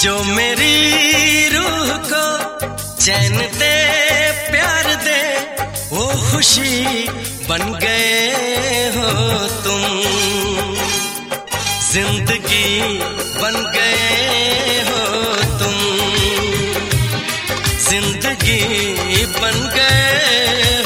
जो मेरी रूह को चैन दे, प्यार दे, वो खुशी बन गए हो तुम। ज़िंदगी बन गए हो तुम। ज़िंदगी बन गए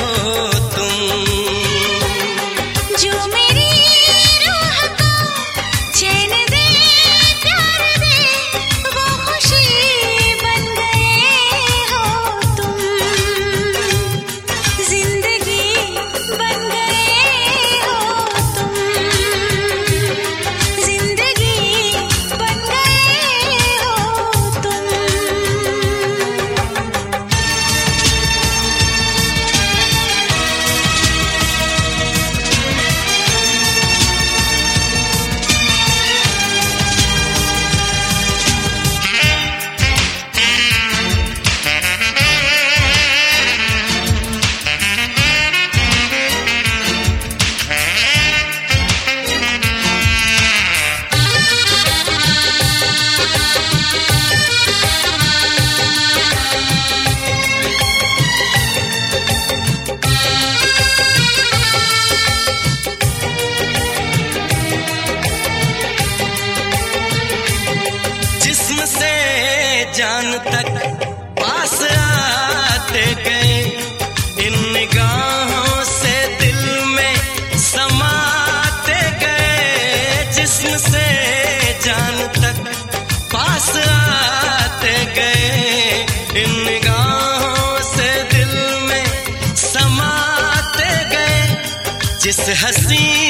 तक पास आते गए। इन निगाहों से दिल में समाते गए। जिसम से जान तक पास आते गए। इन निगाहों से दिल में समाते गए। जिस हसी